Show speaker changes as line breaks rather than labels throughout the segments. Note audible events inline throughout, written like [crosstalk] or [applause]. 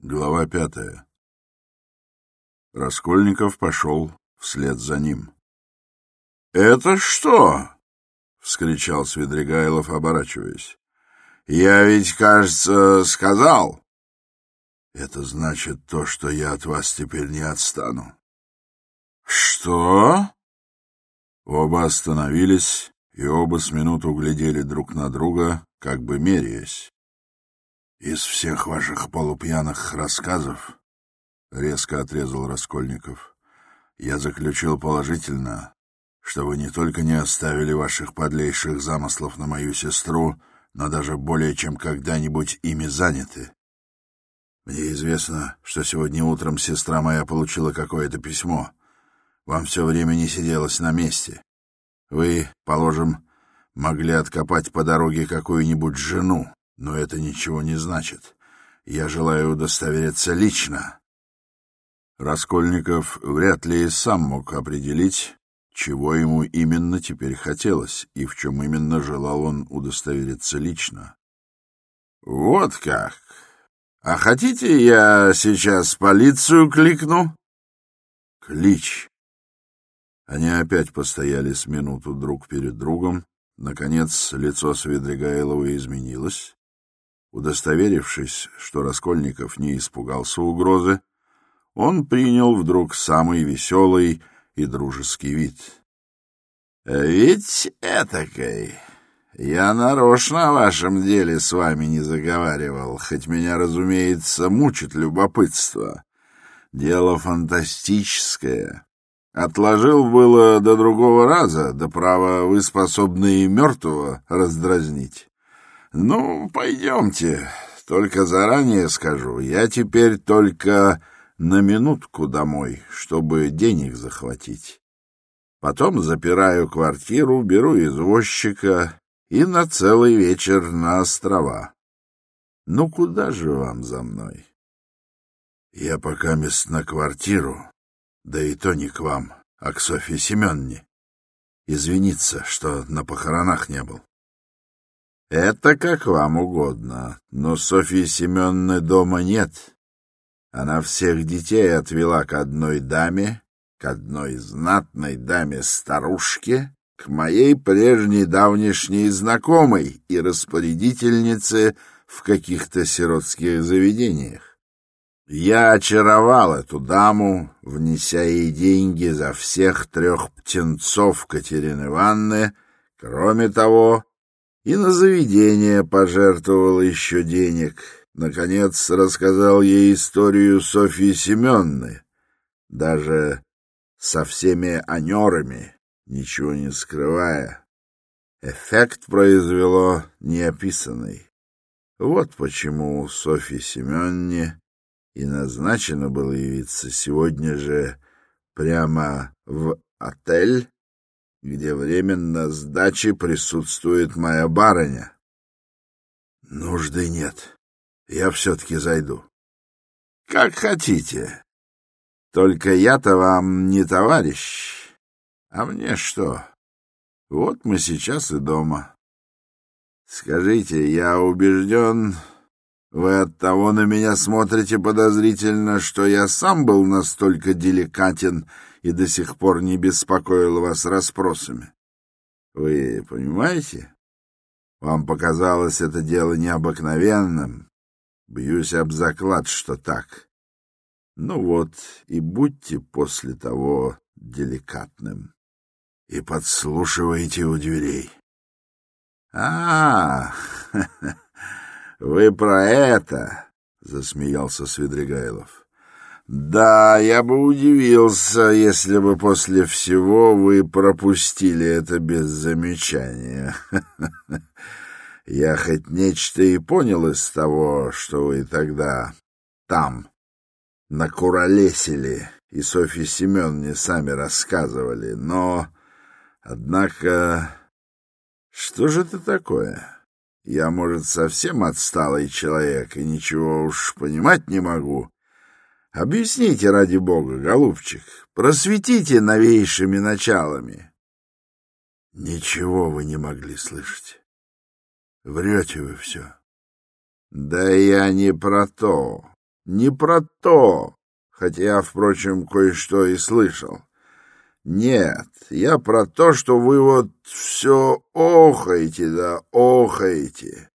Глава пятая. Раскольников пошел вслед за ним. — Это что? — вскричал Свидригайлов, оборачиваясь. — Я ведь, кажется, сказал. — Это значит то, что я от вас теперь не отстану. — Что? Оба остановились, и оба с минуту глядели друг на друга, как бы меряясь. Из всех ваших полупьяных рассказов, — резко отрезал Раскольников, — я заключил положительно, что вы не только не оставили ваших подлейших замыслов на мою сестру, но даже более чем когда-нибудь ими заняты. Мне известно, что сегодня утром сестра моя получила какое-то письмо. Вам все время не сиделось на месте. Вы, положим, могли откопать по дороге какую-нибудь жену, но это ничего не значит. Я желаю удостовериться лично. Раскольников вряд ли и сам мог определить, чего ему именно теперь хотелось и в чем именно желал он удостовериться лично. — Вот как! А хотите, я сейчас полицию кликну? — Клич! Они опять постояли с минуту друг перед другом. Наконец лицо Свидригайлова изменилось, Удостоверившись, что Раскольников не испугался угрозы, он принял вдруг самый веселый и дружеский вид. — Ведь этакой... Я нарочно о вашем деле с вами не заговаривал, хоть меня, разумеется, мучит любопытство. Дело фантастическое. Отложил было до другого раза, да право вы способны и мертвого раздразнить. Ну, пойдемте. Только заранее скажу, я теперь только на минутку домой, чтобы денег захватить. Потом запираю квартиру, беру извозчика и на целый вечер на острова. Ну, куда же вам за мной? Я пока мест на квартиру, да и то не к вам, а к Софье Семенне. Извиниться, что на похоронах не был. Это как вам угодно, но Софьи Семеновны дома нет. Она всех детей отвела к одной даме, к одной знатной даме-старушке, к моей прежней давнешней знакомой и распорядительнице в каких-то сиротских заведениях. Я очаровал эту даму, внеся ей деньги за всех трех птенцов Катерины Ивановны, кроме того, и на заведение пожертвовал еще денег. Наконец рассказал ей историю Софьи Семенны, даже со всеми анерами, ничего не скрывая. Эффект произвело неописанный. Вот почему Софье Семенне и назначено было явиться сегодня же прямо в отель где временно с дачи присутствует моя барыня. Нужды нет. Я все-таки зайду. Как хотите. Только я-то вам не товарищ. А мне что? Вот мы сейчас и дома. Скажите, я убежден, вы оттого на меня смотрите подозрительно, что я сам был настолько деликатен и до сих пор не беспокоил вас расспросами. Вы понимаете? Вам показалось это дело необыкновенным. Бьюсь об заклад, что так. Ну вот, и будьте после того деликатным. И подслушивайте у дверей. А, [laughs] вы про это, засмеялся Свидригайлов. Да, я бы удивился, если бы после всего вы пропустили это без замечания. [laughs] Я хоть нечто и понял из того, что вы тогда там накуролесили, и Софье Семеновне сами рассказывали, но, однако, что же это такое? Я, может, совсем отсталый человек и ничего уж понимать не могу, Объясните, ради бога, голубчик, просветите новейшими началами. Ничего вы не могли слышать. Врете вы все. Да я не про то. не про то, хотя я, впрочем, кое-что и слышал. Нет, я про то, что вы вот все охаете да охаете.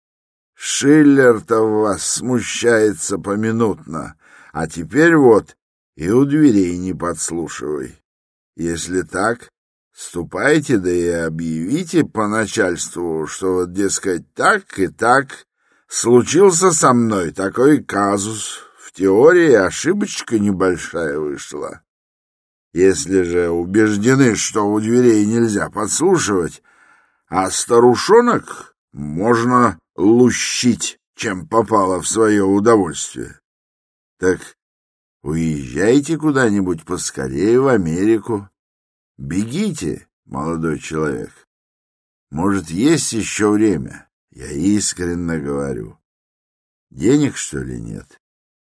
Шиллер-то вас смущается поминутно, а теперь вот и у дверей не подслушивай. Если так, ступайте да и объявите по начальству, что вот, дескать, так и так случился со мной такой казус. В теории ошибочка небольшая вышла. Если же убеждены, что у дверей нельзя подслушивать, а старушонок можно лущить, чем попало в свое удовольствие, так уезжайте куда-нибудь поскорее в Америку. Бегите, молодой человек. Может, есть еще время? Я искренне говорю. Денег, что ли, нет?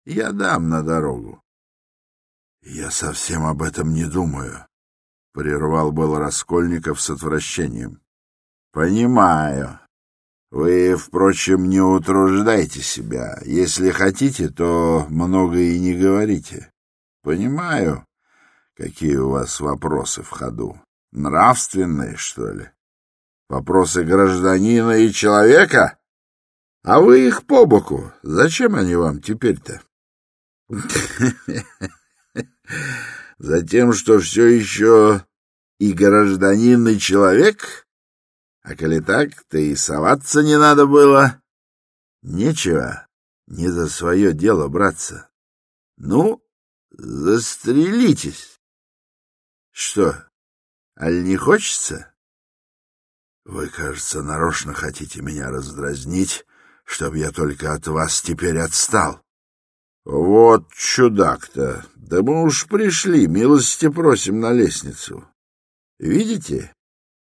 Я дам на дорогу. Я совсем об этом не думаю, — прервал был Раскольников с отвращением. Понимаю. Вы, впрочем, не утруждайте себя. Если хотите, то много и не говорите. Понимаю, какие у вас вопросы в ходу. Нравственные, что ли? Вопросы гражданина и человека? А вы их по боку. Зачем они вам теперь-то? [laughs] Затем, что все еще и гражданин, и человек? А коли так, то и соваться не надо было. Нечего не за свое дело браться. Ну, застрелитесь. Что, аль не хочется? Вы, кажется, нарочно хотите меня раздразнить, чтобы я только от вас теперь отстал. Вот чудак-то! Да мы уж пришли, милости просим на лестницу. Видите?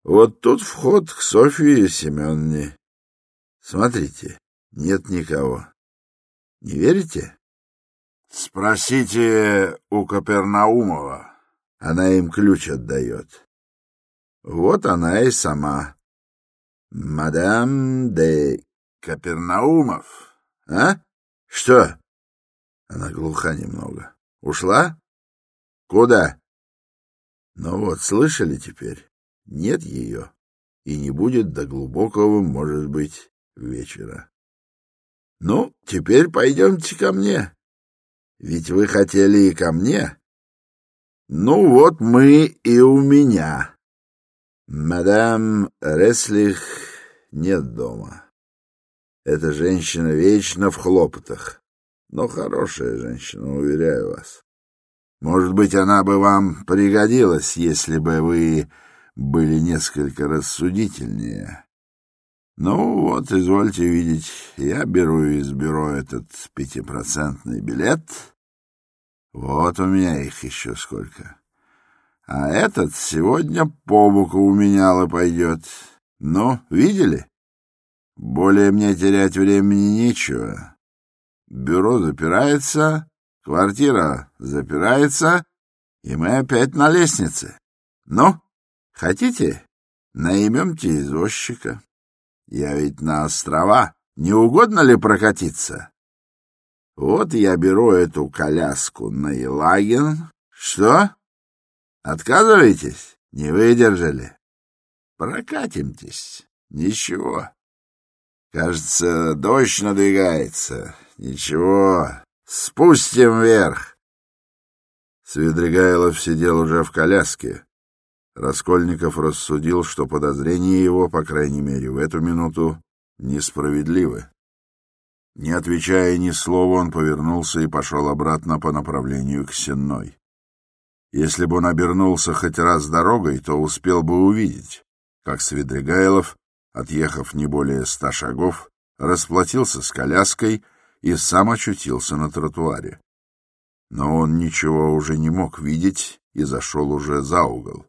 Вот тут вход к Софье Семеновне. Смотрите, нет никого. Не верите? Спросите у Капернаумова. Она им ключ отдает. Вот она и сама. Мадам де Капернаумов. А? Что? Она глуха немного. Ушла? Куда? Ну вот, слышали теперь? Нет ее. И не будет до глубокого, может быть, вечера. Ну, теперь пойдемте ко мне. Ведь вы хотели и ко мне. Ну вот мы и у меня. Мадам Реслих нет дома. Эта женщина вечно в хлопотах, но хорошая женщина, уверяю вас. Может быть, она бы вам пригодилась, если бы вы были несколько рассудительнее. Ну вот, извольте видеть, я беру из бюро этот пятипроцентный билет. Вот у меня их еще сколько. А этот сегодня по боку у меняла пойдет. Ну, видели? Более мне терять времени нечего. Бюро запирается, квартира запирается, и мы опять на лестнице. Ну, хотите, наймемте извозчика. Я ведь на острова. Не угодно ли прокатиться? Вот я беру эту коляску на Елагин. Что? Отказываетесь? Не выдержали? Прокатимтесь. Ничего. Кажется, дождь надвигается. Ничего. Спустим вверх. Свидригайлов сидел уже в коляске. Раскольников рассудил, что подозрения его, по крайней мере, в эту минуту несправедливы. Не отвечая ни слова, он повернулся и пошел обратно по направлению к Сенной. Если бы он обернулся хоть раз дорогой, то успел бы увидеть, как Свидригайлов, отъехав не более ста шагов, расплатился с коляской и сам очутился на тротуаре. Но он ничего уже не мог видеть и зашел уже за угол.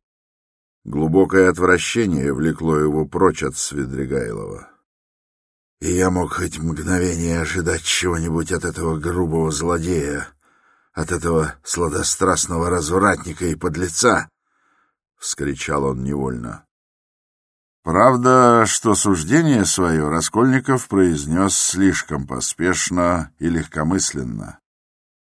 Глубокое отвращение влекло его прочь от Свидригайлова. И я мог хоть мгновение ожидать чего-нибудь от этого грубого злодея, от этого сладострастного развратника и подлеца! — вскричал он невольно. Правда, что суждение свое Раскольников произнес слишком поспешно и легкомысленно.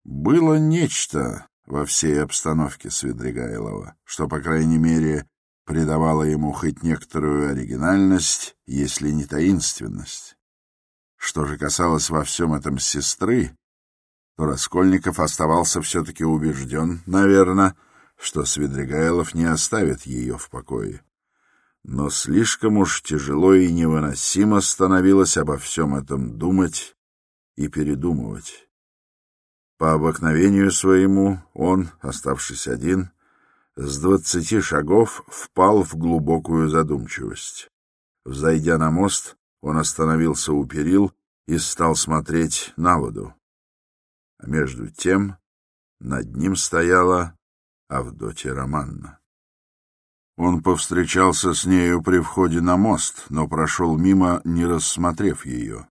Было нечто во всей обстановке Свидригайлова, что, по крайней мере, придавало ему хоть некоторую оригинальность, если не таинственность. Что же касалось во всем этом сестры, то Раскольников оставался все-таки убежден, наверное, что Свидригайлов не оставит ее в покое. Но слишком уж тяжело и невыносимо становилось обо всем этом думать и передумывать. По обыкновению своему он, оставшись один, с двадцати шагов впал в глубокую задумчивость. Взойдя на мост, он остановился у перил и стал смотреть на воду. А между тем над ним стояла Авдотья Романна. Он повстречался с нею при входе на мост, но прошел мимо, не рассмотрев ее.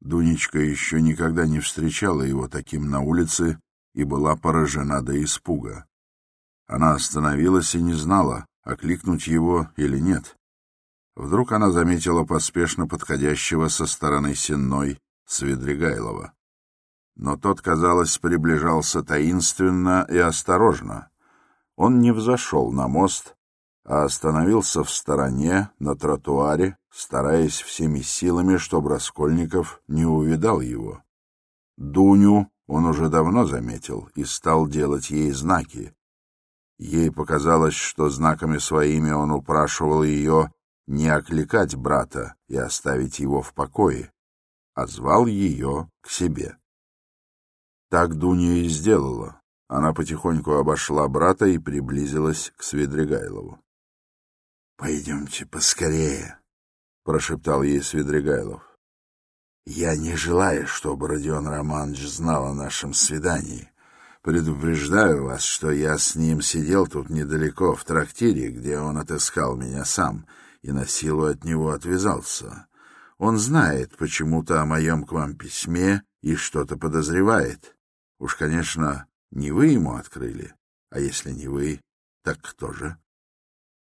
Дунечка еще никогда не встречала его таким на улице и была поражена до испуга. Она остановилась и не знала, окликнуть его или нет. Вдруг она заметила поспешно подходящего со стороны Сенной Свидригайлова. Но тот, казалось, приближался таинственно и осторожно. Он не взошел на мост, а остановился в стороне, на тротуаре, стараясь всеми силами, чтобы Раскольников не увидал его. Дуню он уже давно заметил и стал делать ей знаки. Ей показалось, что знаками своими он упрашивал ее не окликать брата и оставить его в покое, а звал ее к себе. Так Дуня и сделала. Она потихоньку обошла брата и приблизилась к Свидригайлову. — Пойдемте поскорее, — прошептал ей Свидригайлов. — Я не желаю, чтобы Родион Романович знал о нашем свидании. Предупреждаю вас, что я с ним сидел тут недалеко, в трактире, где он отыскал меня сам — и на силу от него отвязался. Он знает почему-то о моем к вам письме и что-то подозревает. Уж, конечно, не вы ему открыли, а если не вы, так кто же?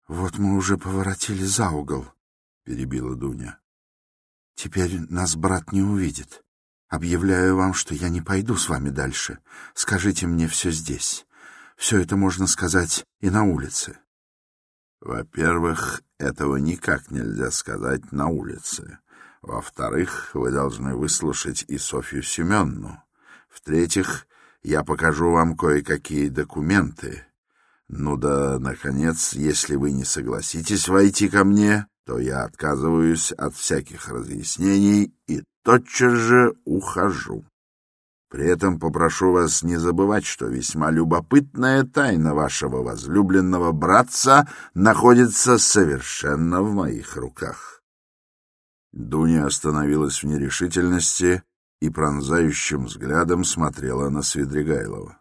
— Вот мы уже поворотили за угол, — перебила Дуня. — Теперь нас брат не увидит. Объявляю вам, что я не пойду с вами дальше. Скажите мне все здесь. Все это можно сказать и на улице. Во-первых, этого никак нельзя сказать на улице. Во-вторых, вы должны выслушать и Софью Семенну. В-третьих, я покажу вам кое-какие документы. Ну да, наконец, если вы не согласитесь войти ко мне, то я отказываюсь от всяких разъяснений и тотчас же ухожу. При этом попрошу вас не забывать, что весьма любопытная тайна вашего возлюбленного братца находится совершенно в моих руках. Дуня остановилась в нерешительности и пронзающим взглядом смотрела на Свидригайлова.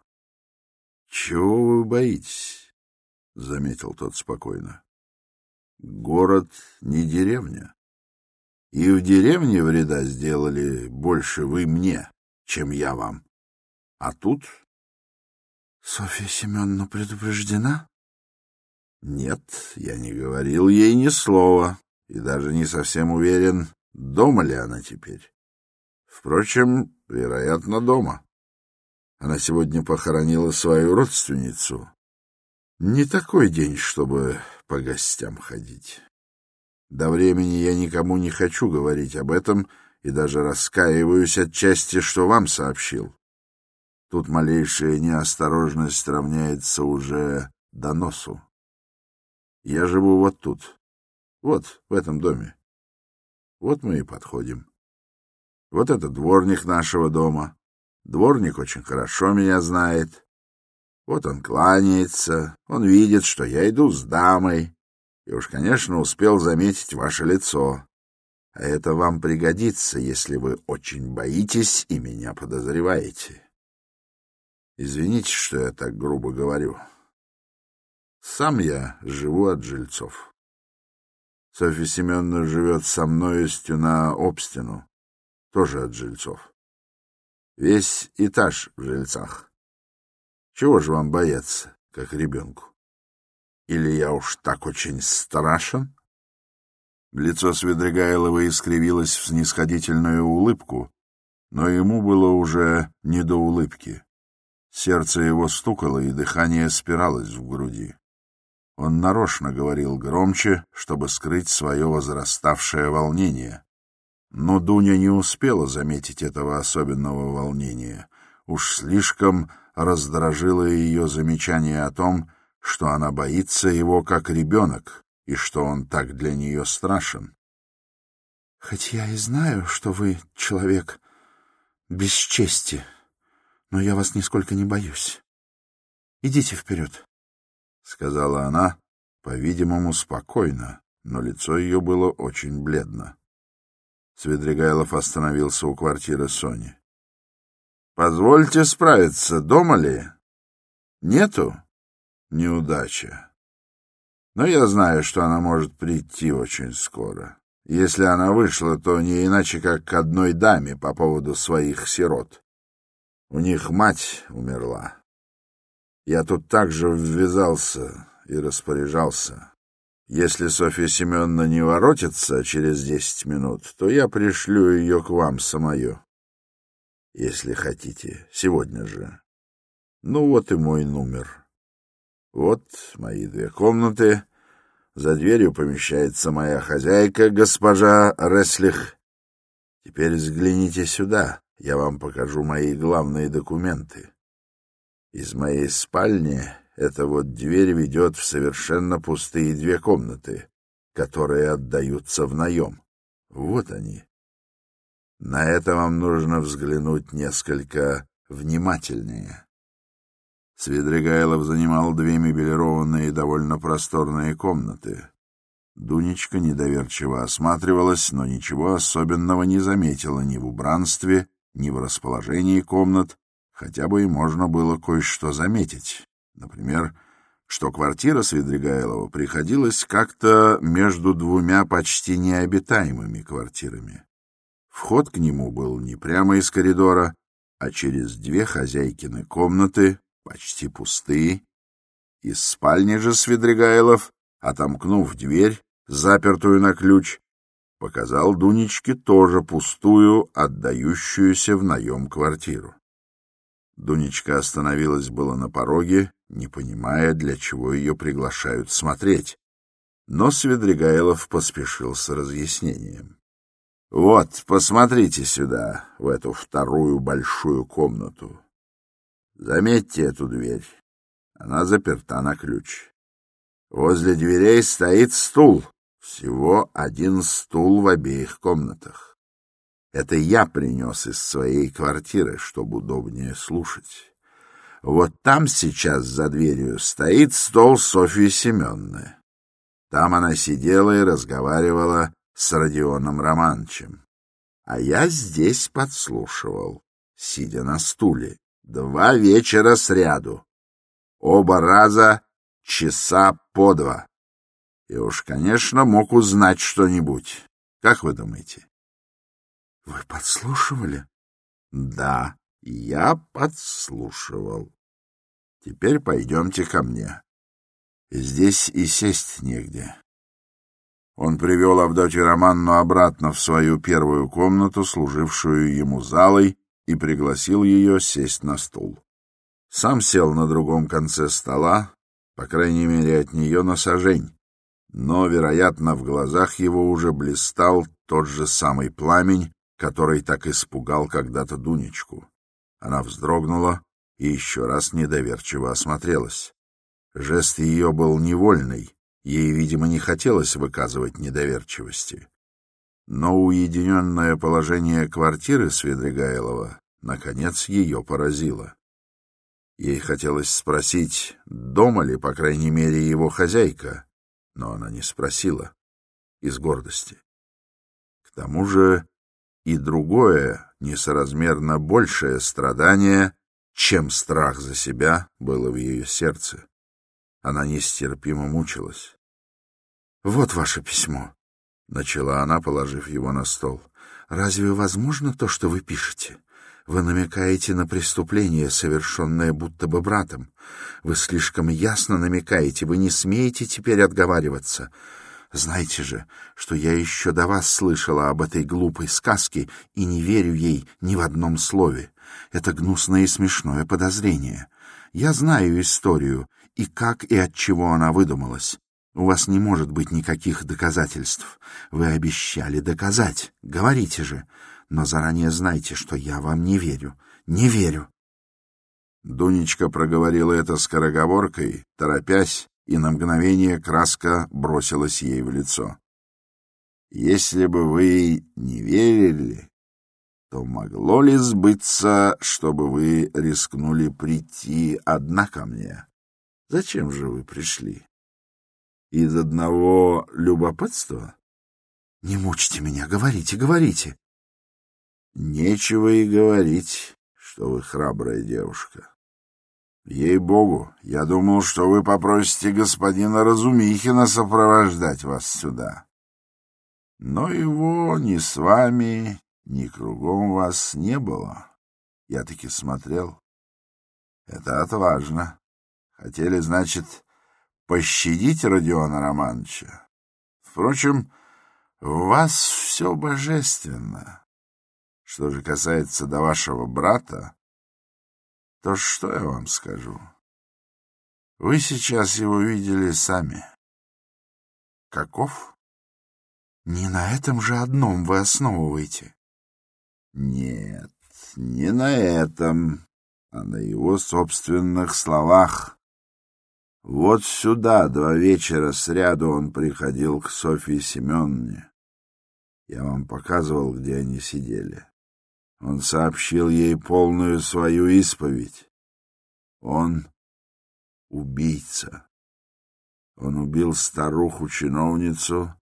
— Чего вы боитесь? — заметил тот спокойно. — Город не деревня. И в деревне вреда сделали больше вы мне, чем я вам. А тут... Софья Семеновна предупреждена? Нет, я не говорил ей ни слова, и даже не совсем уверен, дома ли она теперь. Впрочем, вероятно, дома. Она сегодня похоронила свою родственницу. Не такой день, чтобы по гостям ходить. До времени я никому не хочу говорить об этом, — и даже раскаиваюсь отчасти, что вам сообщил. Тут малейшая неосторожность равняется уже доносу. Я живу вот тут, вот в этом доме. Вот мы и подходим. Вот это дворник нашего дома. Дворник очень хорошо меня знает. Вот он кланяется, он видит, что я иду с дамой, и уж, конечно, успел заметить ваше лицо. А это вам пригодится, если вы очень боитесь и меня подозреваете. Извините, что я так грубо говорю. Сам я живу от жильцов. Софья Семеновна живет со мною на обстину, тоже от жильцов. Весь этаж в жильцах. Чего же вам бояться, как ребенку? Или я уж так очень страшен? Лицо Свидригайлова искривилось в снисходительную улыбку, но ему было уже не до улыбки. Сердце его стукало, и дыхание спиралось в груди. Он нарочно говорил громче, чтобы скрыть свое возраставшее волнение. Но Дуня не успела заметить этого особенного волнения. Уж слишком раздражило ее замечание о том, что она боится его как ребенок и что он так для нее страшен.
— Хоть я и знаю, что вы человек без чести, но я вас нисколько не боюсь. Идите вперед, —
сказала она, по-видимому, спокойно, но лицо ее было очень бледно. Свидригайлов остановился у квартиры Сони. — Позвольте справиться, дома ли? — Нету? — Неудача. Но я знаю, что она может прийти очень скоро. Если она вышла, то не иначе, как к одной даме по поводу своих сирот. У них мать умерла. Я тут также ввязался и распоряжался. Если Софья Семеновна не воротится через десять минут, то я пришлю ее к вам самое. Если хотите, сегодня же. Ну вот и мой номер. Вот мои две комнаты. За дверью помещается моя хозяйка, госпожа Реслих. Теперь взгляните сюда я вам покажу мои главные документы. Из моей спальни эта вот дверь ведет в совершенно пустые две комнаты, которые отдаются в наем. Вот они. На это вам нужно взглянуть несколько внимательнее. Свидригайлов занимал две мебелированные и довольно просторные комнаты. Дунечка недоверчиво осматривалась, но ничего особенного не заметила ни в убранстве, ни в расположении комнат, хотя бы и можно было кое-что заметить. Например, что квартира Свидригайлова приходилась как-то между двумя почти необитаемыми квартирами. Вход к нему был не прямо из коридора, а через две хозяйкины комнаты, почти пустые. Из спальни же Свидригайлов, отомкнув дверь, запертую на ключ, показал Дунечке тоже пустую, отдающуюся в наем квартиру. Дунечка остановилась было на пороге, не понимая, для чего ее приглашают смотреть. Но Свидригайлов поспешил с разъяснением. — Вот, посмотрите сюда, в эту вторую большую комнату. Заметьте эту дверь. Она заперта на ключ. Возле дверей стоит стул, всего один стул в обеих комнатах. Это я принес из своей квартиры, чтобы удобнее слушать. Вот там сейчас за дверью стоит стол Софьи Семенны. Там она сидела и разговаривала с Родионом Романовичем. А я здесь подслушивал, сидя на стуле, два вечера сряду. Оба раза часа по два. И уж, конечно, мог узнать что-нибудь. Как вы думаете?
— Вы подслушивали?
— Да, я подслушивал. Теперь пойдемте ко мне. Здесь и сесть негде. Он привел Авдотью Романну обратно в свою первую комнату, служившую ему залой, и пригласил ее сесть на стул. Сам сел на другом конце стола, по крайней мере, от нее на сажень но, вероятно, в глазах его уже блистал тот же самый пламень, который так испугал когда-то Дунечку. Она вздрогнула и еще раз недоверчиво осмотрелась. Жест ее был невольный, ей, видимо, не хотелось выказывать недоверчивости. Но уединенное положение квартиры Свидригайлова, наконец, ее поразило. Ей хотелось спросить, дома ли, по крайней мере, его хозяйка, но она не спросила из гордости. К тому же и другое, несоразмерно большее страдание, чем страх за себя, было в ее сердце. Она нестерпимо мучилась.
— Вот ваше письмо, — начала она, положив его на стол. — Разве возможно то, что вы пишете? Вы намекаете на преступление, совершенное будто бы братом. Вы слишком ясно намекаете, вы не смеете теперь отговариваться. Знаете же, что я еще до вас слышала об этой глупой сказке и не верю ей ни в одном слове. Это гнусное и смешное подозрение. Я знаю историю, и как и от чего она выдумалась. У вас не может быть никаких доказательств. Вы обещали доказать. Говорите же. Но заранее знайте, что я вам не верю. Не верю.
Дунечка проговорила это скороговоркой, торопясь, и на мгновение краска бросилась ей в лицо. Если бы вы не верили, то могло ли сбыться, чтобы вы рискнули прийти одна ко мне? Зачем же вы пришли? Из одного любопытства?
Не мучьте меня, говорите, говорите.
Нечего и говорить, что вы храбрая девушка. Ей-богу, я думал, что вы попросите господина Разумихина сопровождать вас сюда. Но его ни с вами, ни кругом вас не было. Я таки смотрел. Это отважно. Хотели, значит, пощадить Родиона Романовича. Впрочем, в вас все божественно. Что же касается до вашего брата, то что я вам скажу? Вы сейчас его видели сами. Каков?
Не на этом же одном вы основываете.
Нет, не на этом, а на его собственных словах. Вот сюда два вечера сряду он приходил к Софье Семеновне. Я вам показывал, где они сидели. Он сообщил ей полную свою исповедь. Он убийца. Он убил старуху-чиновницу,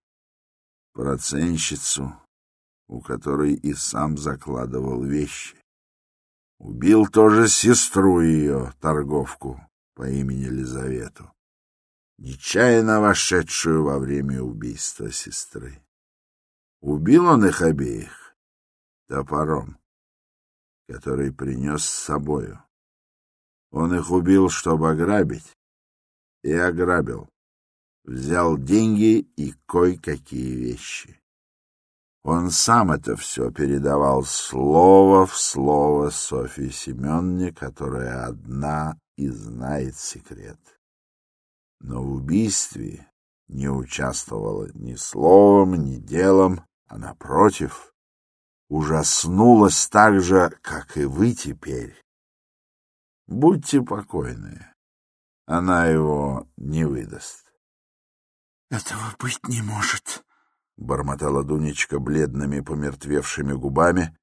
проценщицу, у которой и сам закладывал вещи. Убил тоже сестру ее, торговку, по имени Лизавету, нечаянно вошедшую во время убийства сестры. Убил он их обеих топором который принес с собою. Он их убил, чтобы ограбить, и ограбил. Взял деньги и кое-какие вещи. Он сам это все передавал слово в слово Софье Семеновне, которая одна и знает секрет. Но в убийстве не участвовала ни словом, ни делом, а, напротив, ужаснулась так же, как и вы теперь. Будьте покойны, она его не выдаст.
— Этого быть не может, —
бормотала Дунечка бледными помертвевшими губами.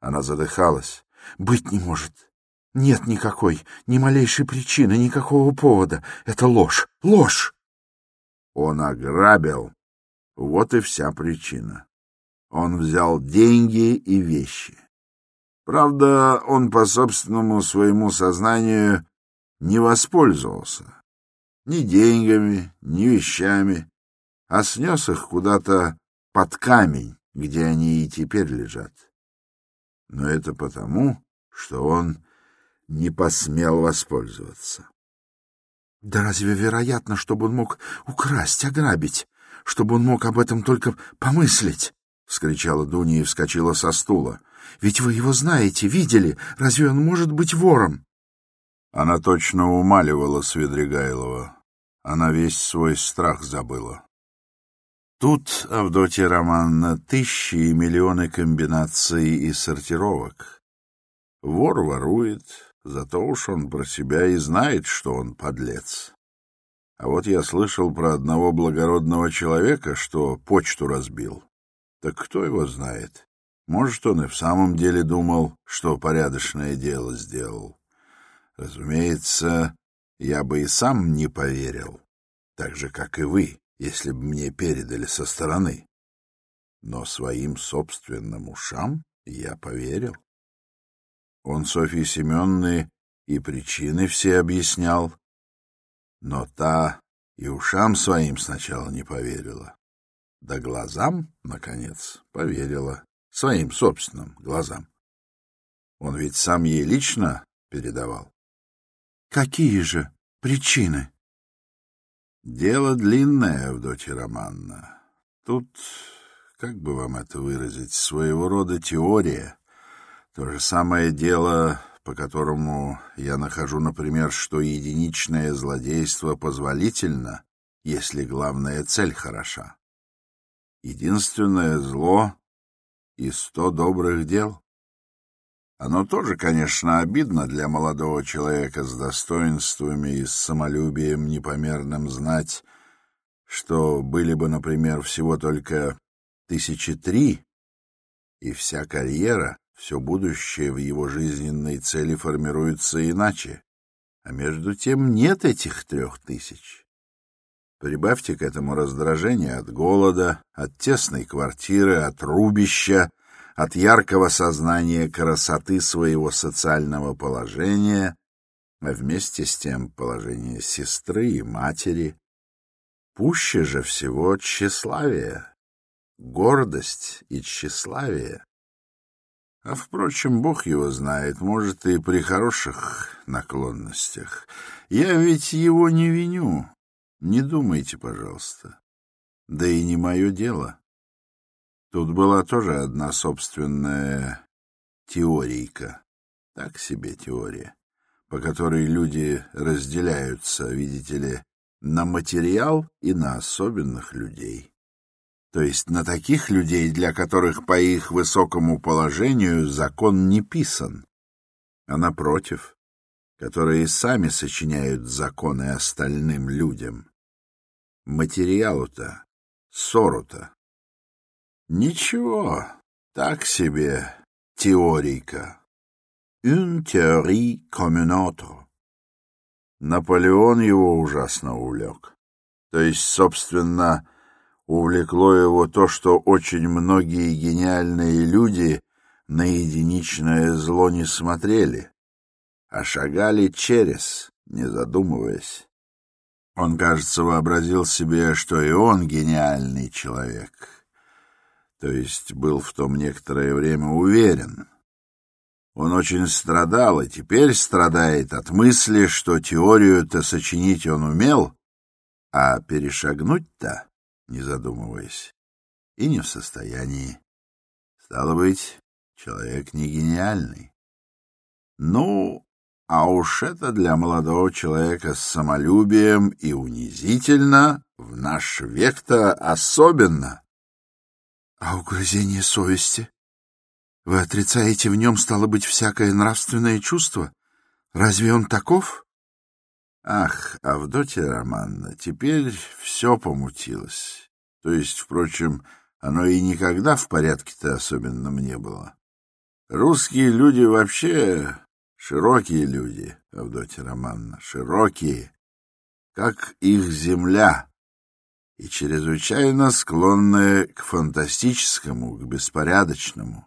Она задыхалась.
— Быть не может. Нет никакой, ни малейшей причины, никакого повода. Это ложь, ложь!
Он ограбил. Вот и вся причина. Он взял деньги и вещи. Правда, он по собственному своему сознанию не воспользовался ни деньгами, ни вещами, а снес их куда-то под камень, где они и теперь лежат. Но это потому, что он не посмел воспользоваться.
Да разве вероятно, чтобы он мог украсть, ограбить, чтобы он мог об этом только помыслить? — вскричала Дуня и вскочила со стула. — Ведь вы его знаете, видели. Разве он может быть вором?
Она точно умаливала Свидригайлова. Она весь свой страх забыла. Тут, Авдотья Романовна, тысячи и миллионы комбинаций и сортировок. Вор ворует, зато уж он про себя и знает, что он подлец. А вот я слышал про одного благородного человека, что почту разбил. Так кто его знает? Может, он и в самом деле думал, что порядочное дело сделал. Разумеется, я бы и сам не поверил, так же, как и вы, если бы мне передали со стороны. Но своим собственным ушам я поверил. Он Софье Семенны и причины все объяснял, но та и ушам своим сначала не поверила. Да глазам, наконец, поверила. Своим собственным глазам. Он ведь сам ей лично передавал.
Какие же причины?
Дело длинное, Авдотья Романна. Тут, как бы вам это выразить, своего рода теория. То же самое дело по которому я нахожу, например, что единичное злодейство позволительно, если главная цель хороша. Единственное зло и сто добрых дел. Оно тоже, конечно, обидно для молодого человека с достоинствами и с самолюбием непомерным знать, что были бы, например, всего только тысячи три, и вся карьера, все будущее в его жизненной цели формируется иначе, а между тем нет этих трех тысяч. Прибавьте к этому раздражение от голода, от тесной квартиры, от рубища, от яркого сознания красоты своего социального положения, а вместе с тем положение сестры и матери. Пуще же всего тщеславие, гордость и тщеславие. А, впрочем, Бог его знает, может, и при хороших наклонностях. Я ведь его не виню, не думайте, пожалуйста. Да и не мое дело. Тут была тоже одна собственная теорийка, так себе теория, по которой люди разделяются, видите ли, на материал и на особенных людей то есть на таких людей, для которых по их высокому положению закон не писан, а напротив, которые сами сочиняют законы остальным людям. Материалу-то, ссору-то. Ничего, так себе теорийка. Une théorie comme une autre. Наполеон его ужасно увлек. То есть, собственно, Увлекло его то, что очень многие гениальные люди на единичное зло не смотрели, а шагали через, не задумываясь. Он, кажется, вообразил себе, что и он гениальный человек, то есть был в том некоторое время уверен. Он очень страдал и теперь страдает от мысли, что теорию-то сочинить он умел, а перешагнуть-то не задумываясь, и не в состоянии. Стало быть, человек не гениальный. Ну, а уж это для молодого человека с самолюбием и унизительно, в наш век-то особенно. А угрызение совести? Вы отрицаете в нем, стало быть, всякое нравственное чувство? Разве он таков? Ах, Авдотья Романна, теперь все помутилось. То есть, впрочем, оно и никогда в порядке-то особенном не было. Русские люди вообще широкие люди, Авдотья Романна, широкие, как их земля, и чрезвычайно склонные к фантастическому, к беспорядочному.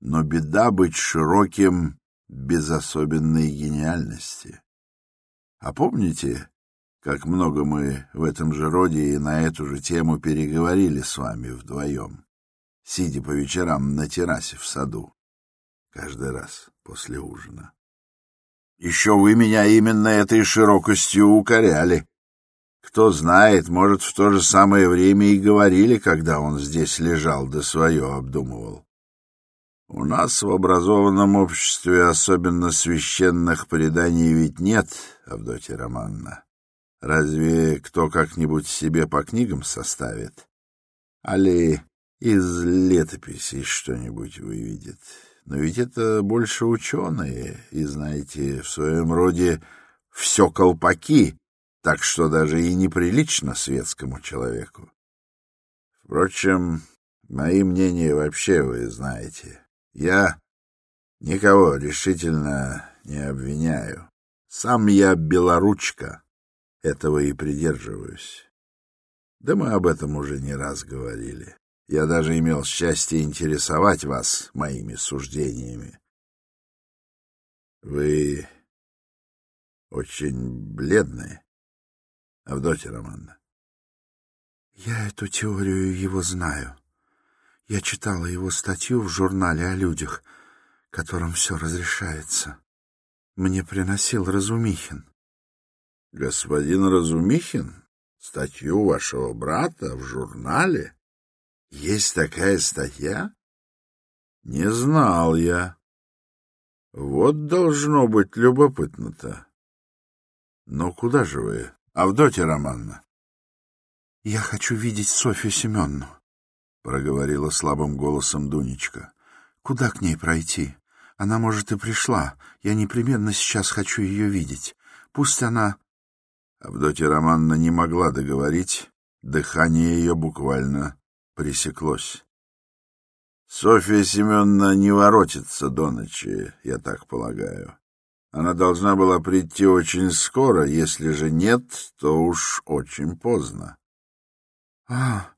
Но беда быть широким без особенной гениальности. А помните, как много мы в этом же роде и на эту же тему переговорили с вами вдвоем, сидя по вечерам на террасе в саду, каждый раз после ужина? Еще вы меня именно этой широкостью укоряли. Кто знает, может, в то же самое время и говорили, когда он здесь лежал да свое обдумывал. У нас в образованном обществе особенно священных преданий ведь нет, Авдотья Романна. Разве кто как-нибудь себе по книгам составит? Али из летописей что-нибудь выведет? Но ведь это больше ученые, и, знаете, в своем роде все колпаки, так что даже и неприлично светскому человеку. Впрочем, мои мнения вообще вы знаете. Я никого решительно не обвиняю. Сам я белоручка, этого и придерживаюсь. Да мы об этом уже не раз говорили. Я даже имел счастье интересовать вас моими суждениями. Вы очень бледные, Авдотья Романовна.
Я эту теорию его знаю. Я читала его статью в журнале о людях, которым все разрешается. Мне приносил Разумихин.
— Господин Разумихин? Статью вашего брата в журнале? Есть такая статья? Не знал я. Вот должно быть любопытно-то. Но куда же вы, Авдотья Романна?
— Я хочу видеть Софью Семенну, — проговорила слабым голосом Дунечка. — Куда к ней пройти? Она, может, и пришла. Я непременно сейчас хочу ее видеть. Пусть она...
Авдотья Романна не могла договорить. Дыхание ее буквально пресеклось. Софья Семеновна не воротится до ночи, я так полагаю. Она должна была прийти очень скоро, если же нет, то уж очень поздно.
— А,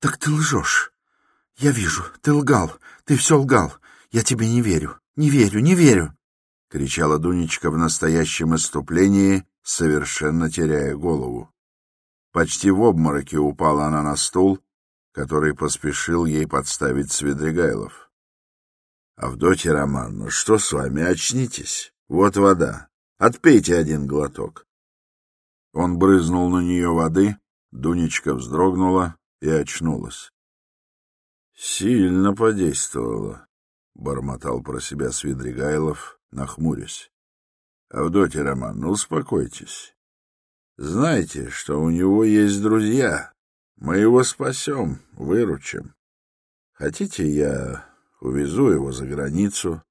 так ты лжешь. Я вижу, ты лгал, ты все лгал. Я тебе не верю, не верю, не верю! — кричала Дунечка в настоящем иступлении, совершенно теряя голову.
Почти в обмороке упала она на стул, который поспешил ей подставить Свидригайлов. — Авдотья Романовна, что с вами? Очнитесь. Вот вода. Отпейте один глоток. Он брызнул на нее воды, Дунечка вздрогнула и очнулась. — Сильно подействовало, — бормотал про себя Свидригайлов, нахмурясь. — Авдотья Романовна, успокойтесь. Знаете, что у него есть друзья, мы его спасем, выручим. Хотите, я увезу его за границу?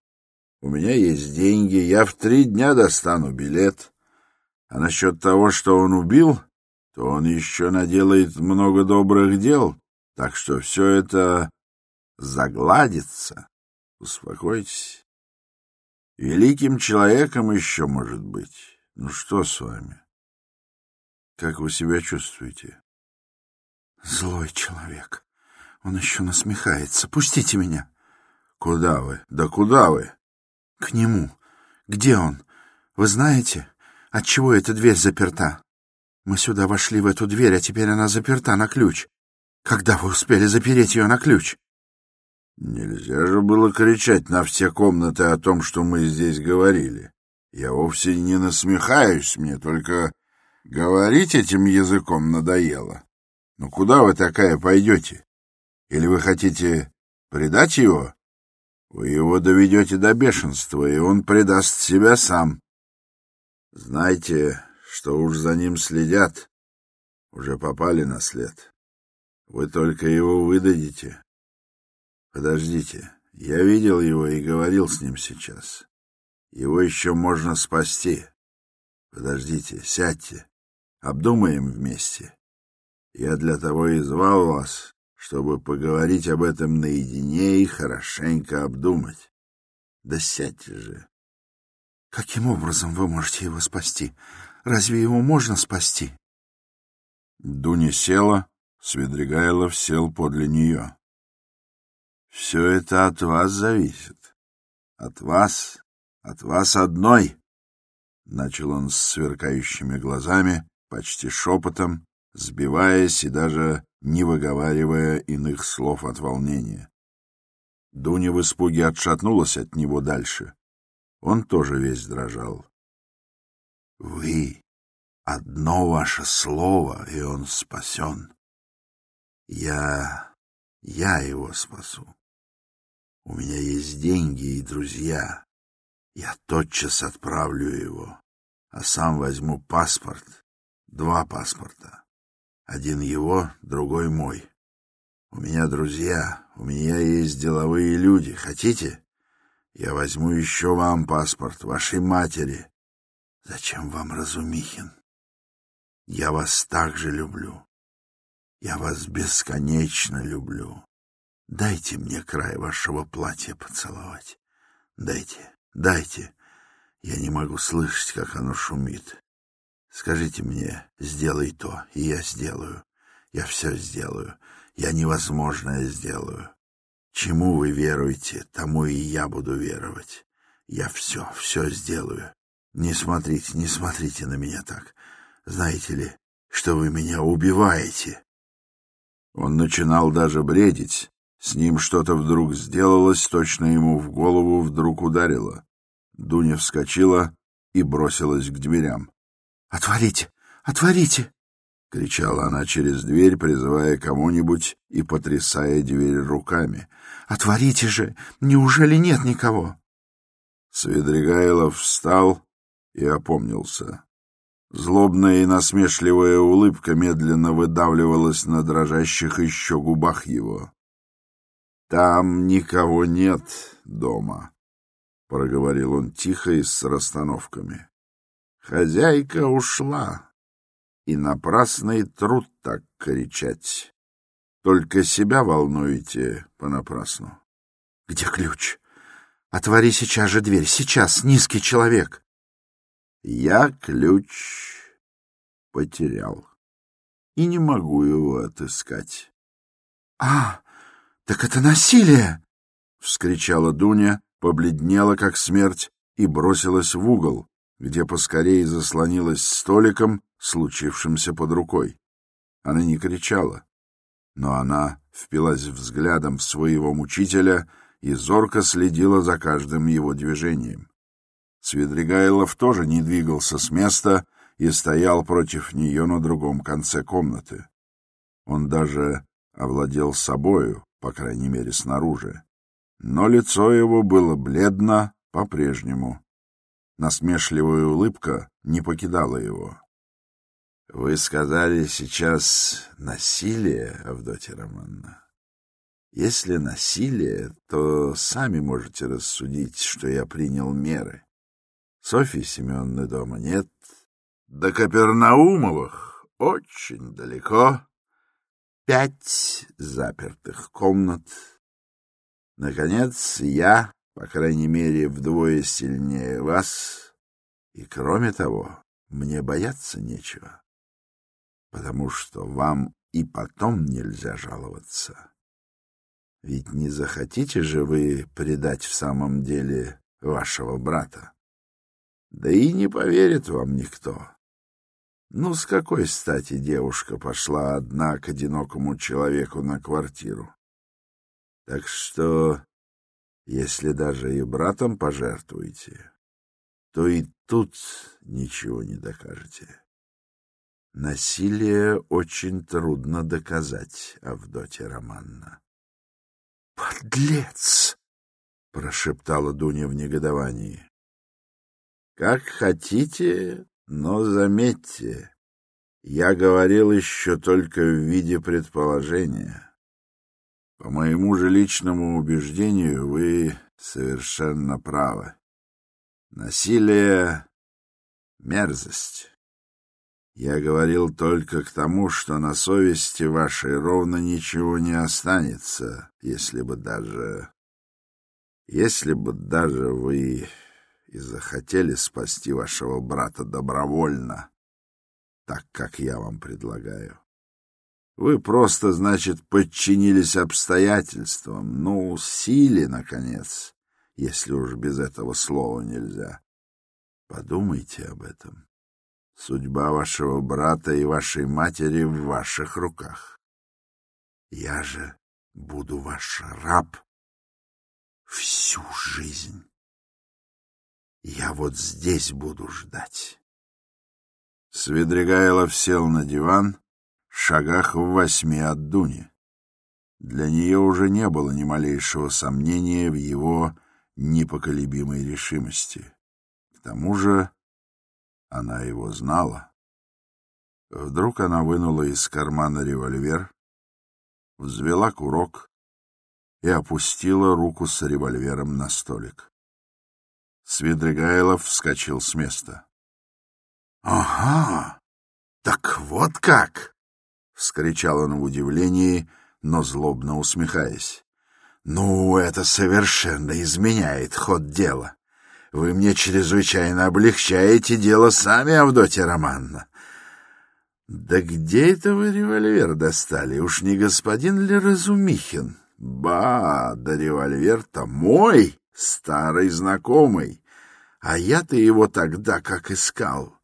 У меня есть деньги, я в три дня достану билет. А насчет того, что он убил, то он еще наделает много добрых дел, так что все это загладится. Успокойтесь. Великим человеком еще может быть. Ну что с вами? Как вы себя чувствуете?
Злой человек. Он еще насмехается. Пустите меня.
Куда вы? Да куда вы?
К нему. Где он? Вы знаете, отчего эта дверь заперта? Мы сюда вошли в эту дверь, а теперь она заперта на ключ. Когда вы успели запереть ее на ключ?
Нельзя же было кричать на все комнаты о том, что мы здесь говорили. Я вовсе не насмехаюсь, мне только говорить этим языком надоело. Ну куда вы такая пойдете? Или вы хотите предать его? Вы его доведете до бешенства, и он предаст себя сам. Знайте, что уж за ним следят. Уже попали на след. Вы только его выдадите. Подождите, я видел его и говорил с ним сейчас. Его еще можно спасти. Подождите, сядьте, обдумаем вместе. Я для того и звал вас, чтобы поговорить об этом наедине и хорошенько обдумать. Да сядьте же.
Каким образом вы можете его спасти? Разве его можно спасти?
Дуня села, Свидригайлов сел подле нее. Все это от вас зависит. От вас, от вас одной. Начал он с сверкающими глазами, почти шепотом, сбиваясь и даже не выговаривая иных слов от волнения. Дуня в испуге отшатнулась от него дальше. Он тоже весь дрожал. — Вы, одно ваше слово, и он спасен. Я, я его спасу. У меня есть деньги и друзья. Я тотчас отправлю его, а сам возьму паспорт, два паспорта. Один его, другой мой. У меня друзья, у меня есть деловые люди. Хотите? Я возьму еще вам паспорт, вашей матери. Зачем вам Разумихин? Я вас так же люблю. Я вас бесконечно люблю. Дайте мне край вашего платья поцеловать. Дайте, дайте. Я не могу слышать, как оно шумит. Скажите мне, сделай то, и я сделаю. Я все сделаю. Я невозможное сделаю. Чему вы веруете, тому и я буду веровать. Я все, все сделаю. Не смотрите, не смотрите на меня так. Знаете ли, что вы меня убиваете? Он начинал даже бредить. С ним что-то вдруг сделалось, точно ему в голову вдруг ударило. Дуня вскочила и бросилась к дверям.
«Отворите! Отворите!»
— кричала она через дверь, призывая кому-нибудь и потрясая дверь руками.
«Отворите же! Неужели нет никого?»
Свидригайлов встал и опомнился. Злобная и насмешливая улыбка медленно выдавливалась на дрожащих еще губах его. — Там никого нет дома, — проговорил он тихо и с расстановками. — Хозяйка ушла, и напрасный труд так кричать. Только себя волнуете понапрасну.
— Где ключ? Отвори сейчас же дверь, сейчас, низкий человек.
Я ключ потерял и не могу его отыскать.
— А, так это насилие!
— вскричала Дуня, побледнела, как смерть, и бросилась в угол, где поскорее заслонилась столиком, случившимся под рукой. Она не кричала, но она впилась взглядом в своего мучителя и зорко следила за каждым его движением. Свидригайлов тоже не двигался с места и стоял против нее на другом конце комнаты. Он даже овладел собою, по крайней мере, снаружи. Но лицо его было бледно по-прежнему. Насмешливая улыбка не покидала его. — Вы сказали сейчас насилие, Авдотья Романна. Если насилие, то сами можете рассудить, что я принял меры. Софьи Семеновны дома нет. До Капернаумовых очень далеко. Пять запертых комнат. Наконец, я, по крайней мере, вдвое сильнее вас. И, кроме того, мне бояться нечего, потому что вам и потом нельзя жаловаться. Ведь не захотите же вы предать в самом деле вашего брата? Да и не поверит вам никто. Ну, с какой стати девушка пошла одна к одинокому человеку на квартиру? Так что, если даже и братом пожертвуете, то и тут ничего не докажете. Насилие очень трудно доказать, Авдотья Романна.
«Подлец!» — прошептала Дуня в негодовании.
Как хотите, но заметьте, я говорил еще только в виде предположения. По моему же личному убеждению, вы совершенно правы. Насилие — мерзость. Я говорил только к тому, что на совести вашей ровно ничего не останется, если бы даже... Если бы даже вы и захотели спасти вашего брата добровольно, так как я вам предлагаю. Вы просто, значит, подчинились обстоятельствам, ну, силе, наконец, если уж без этого слова нельзя. Подумайте об этом. Судьба вашего брата и вашей матери в ваших руках. Я же буду ваш раб всю жизнь. Я вот здесь буду ждать. Свидригайлов сел на диван, в шагах в восьми от Дуни. Для нее уже не было ни малейшего сомнения в его непоколебимой решимости. К тому же она его знала. Вдруг она вынула из кармана револьвер, взвела курок и опустила руку с револьвером на столик. Свидригайлов вскочил с места. — Ага, так вот как! — вскричал он в удивлении, но злобно усмехаясь. — Ну, это совершенно изменяет ход дела. Вы мне чрезвычайно облегчаете дело сами, Авдотья Романна. Да где это вы револьвер достали? Уж не господин ли Разумихин? Ба, да револьвер-то мой! Старый знакомый, а я-то его тогда как искал.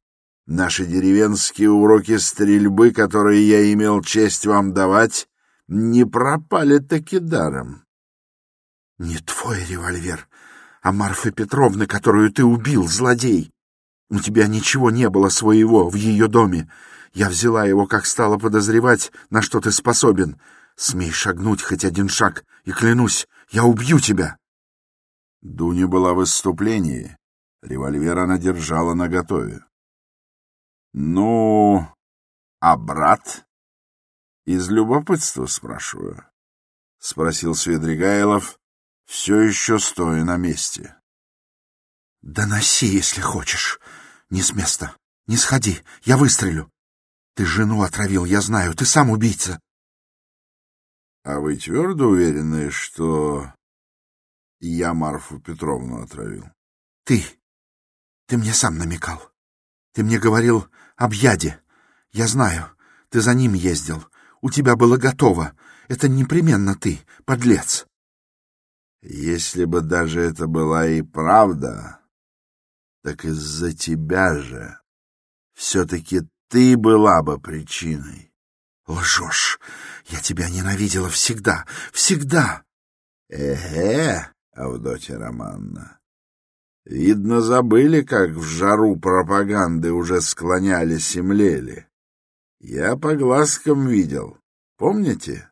Наши деревенские уроки стрельбы, которые я имел честь вам давать, не пропали таки даром.
— Не твой револьвер, а Марфы Петровны, которую ты убил, злодей. У тебя ничего не было своего в ее доме. Я взяла его, как стала подозревать, на что ты способен. Смей шагнуть хоть один шаг, и клянусь, я убью тебя.
Дуня была в выступлении. Револьвер она держала наготове. — Ну, а брат? — Из любопытства спрашиваю, — спросил Свидригайлов, все еще стоя на месте.
— Доноси, если хочешь. Не с места. Не сходи. Я выстрелю. Ты жену отравил, я знаю. Ты сам убийца.
— А вы твердо уверены, что я Марфу Петровну отравил?
— Ты. Ты мне сам намекал. Ты мне говорил об яде. Я знаю. Ты за ним ездил. У тебя было готово. Это непременно ты, подлец.
Если бы даже это была и правда, так из-за тебя же все-таки ты была бы причиной.
Лжешь. Я тебя ненавидела всегда, всегда.
Эге, Авдотья Романна, видно, забыли, как в жару пропаганды уже склонялись и млели. Я по глазкам видел. Помните?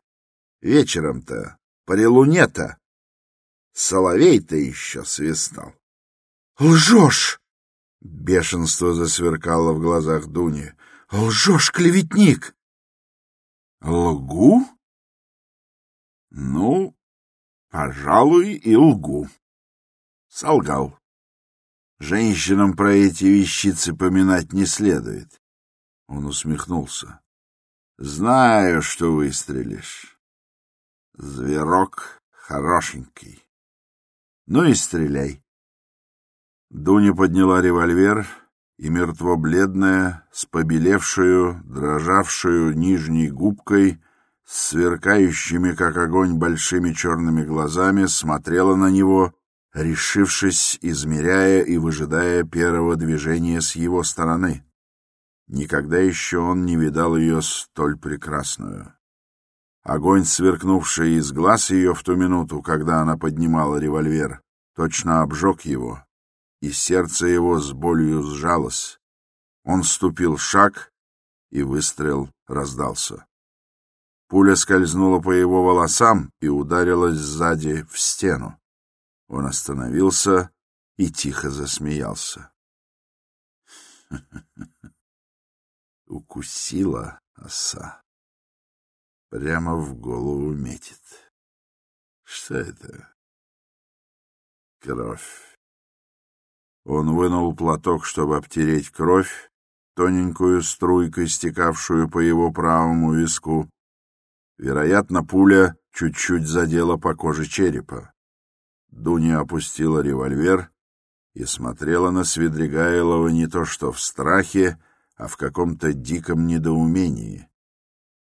Вечером-то, при луне-то. Соловей-то еще свистал.
Лжешь!
Бешенство засверкало в глазах Дуни.
Лжешь, клеветник!
Лгу? Ну, пожалуй, и лгу. Солгал. Женщинам про эти вещицы поминать не следует. Он усмехнулся. Знаю, что выстрелишь. Зверок хорошенький. Ну и стреляй. Дуня подняла револьвер и мертво-бледная, с побелевшую, дрожавшую нижней губкой, сверкающими, как огонь, большими черными глазами, смотрела на него, решившись, измеряя и выжидая первого движения с его стороны. Никогда еще он не видал ее столь прекрасную. Огонь, сверкнувший из глаз ее в ту минуту, когда она поднимала револьвер, точно обжег его, и сердце его с болью сжалось. Он ступил шаг, и выстрел раздался. Пуля скользнула по его волосам и ударилась сзади в стену. Он остановился и тихо засмеялся. [laughs] Укусила оса. Прямо в голову метит. Что это? Кровь. Он вынул платок, чтобы обтереть кровь, тоненькую струйкой, стекавшую по его правому виску. Вероятно, пуля чуть-чуть задела по коже черепа. Дуня опустила револьвер и смотрела на Свидригайлова не то что в страхе, а в каком-то диком недоумении.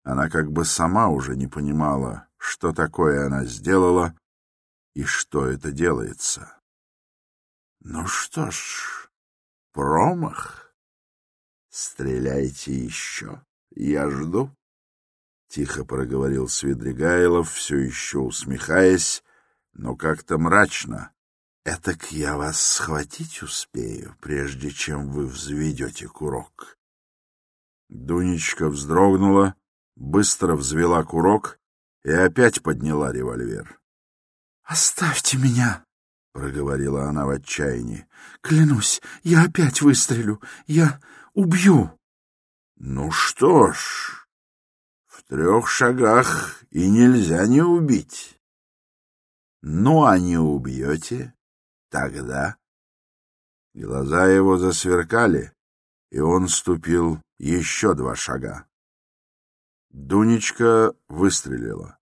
Она как бы сама уже не понимала, что такое она сделала и что это делается. Ну что ж, промах. Стреляйте еще, я жду. Тихо проговорил Свидригайлов, все еще усмехаясь, но как-то мрачно. Этак я вас схватить успею, прежде чем вы взведете курок. Дунечка вздрогнула, быстро взвела курок и опять подняла револьвер.
— Оставьте меня! — проговорила
она в отчаянии.
— Клянусь, я опять выстрелю. Я убью.
— Ну что ж, трех шагах и нельзя не убить. Ну, а не убьете, тогда... Глаза его засверкали, и он ступил еще два шага. Дунечка выстрелила.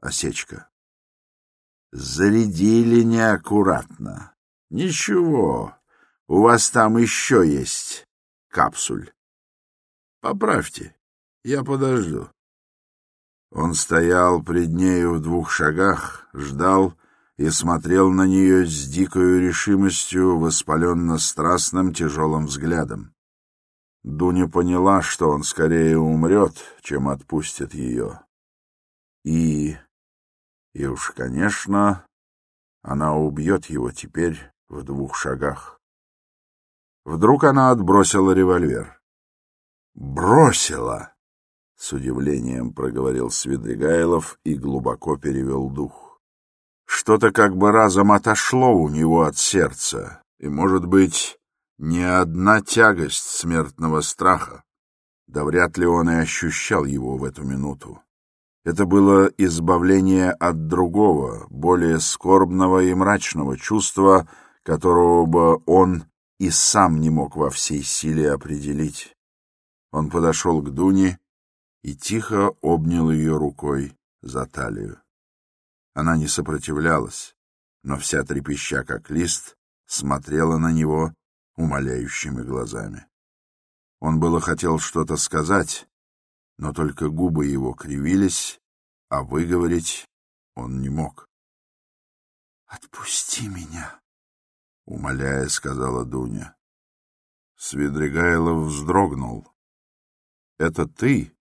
Осечка. Зарядили неаккуратно. Ничего, у вас там еще есть капсуль. Поправьте, я подожду. Он стоял пред нею в двух шагах, ждал и смотрел на нее с дикою решимостью, воспаленно-страстным тяжелым взглядом. Дуня поняла, что он скорее умрет, чем отпустит ее. И... и уж, конечно, она убьет его теперь в двух шагах. Вдруг она отбросила револьвер. «Бросила!» — с удивлением проговорил Свидригайлов и глубоко перевел дух. Что-то как бы разом отошло у него от сердца, и, может быть, не одна тягость смертного страха. Да вряд ли он и ощущал его в эту минуту. Это было избавление от другого, более скорбного и мрачного чувства, которого бы он и сам не мог во всей силе определить. Он подошел к Дуне и тихо обнял ее рукой за талию. Она не сопротивлялась, но вся трепеща, как лист, смотрела на него умоляющими глазами. Он было хотел что-то сказать, но только губы его кривились, а выговорить он не мог.
— Отпусти меня, —
умоляя, сказала Дуня. Свидригайлов вздрогнул. — Это ты?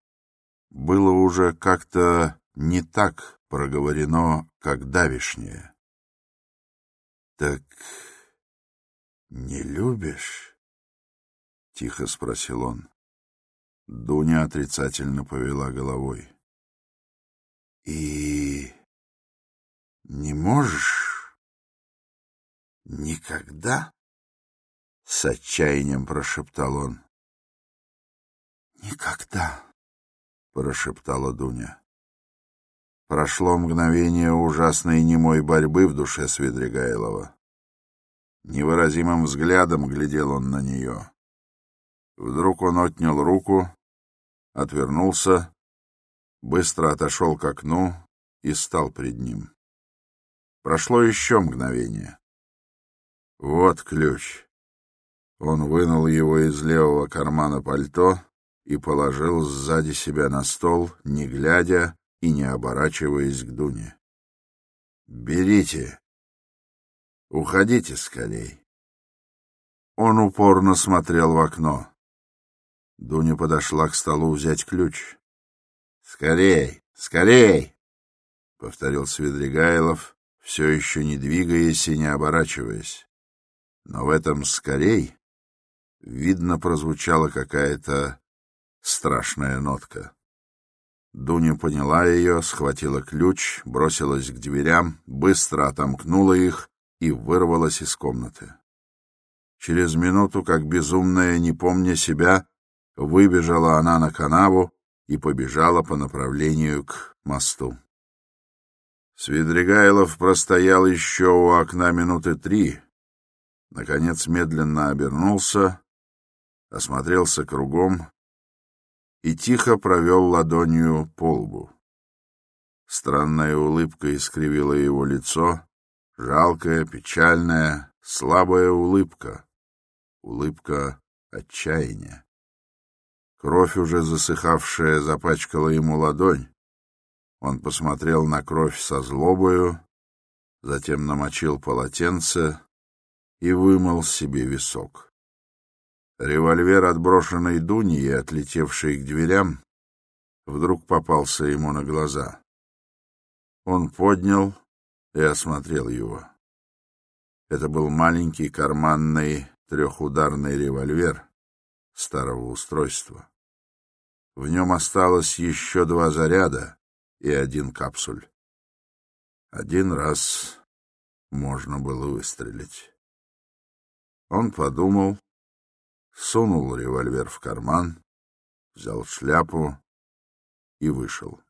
Было уже как-то не так проговорено, как давишнее.
— Так не любишь? — тихо спросил он.
Дуня отрицательно повела головой.
— И не можешь? Никогда? — с отчаянием прошептал он. — Никогда, — прошептала Дуня.
Прошло мгновение ужасной немой борьбы в душе Свидригайлова. Невыразимым взглядом глядел он на нее. Вдруг он отнял руку, отвернулся, быстро отошел к окну и стал пред ним. Прошло еще мгновение. Вот ключ. Он вынул его из левого кармана пальто и положил сзади себя на стол, не глядя и не оборачиваясь к Дуне. «Берите. Уходите скорей». Он упорно смотрел в окно. Дуня подошла к столу взять ключ. «Скорей! Скорей!» — повторил Свидригайлов, все еще не двигаясь и не оборачиваясь. Но в этом «скорей» видно прозвучала какая-то страшная нотка. Дуня поняла ее, схватила ключ, бросилась к дверям, быстро отомкнула их и вырвалась из комнаты. Через минуту, как безумная, не помня себя, выбежала она на канаву и побежала по направлению к мосту. Свидригайлов простоял еще у окна минуты три, наконец медленно обернулся, осмотрелся кругом и тихо провел ладонью по лбу. Странная улыбка искривила его лицо, жалкая, печальная, слабая улыбка, улыбка отчаяния. Кровь, уже засыхавшая, запачкала ему ладонь. Он посмотрел на кровь со злобою, затем намочил полотенце и вымыл себе висок. Револьвер, отброшенный Дуни и отлетевший к дверям, вдруг попался ему на глаза. Он поднял и осмотрел его. Это был маленький карманный трехударный револьвер старого устройства. В нем осталось еще два заряда и один капсуль. Один раз можно было выстрелить. Он подумал, сунул револьвер в карман, взял шляпу и вышел.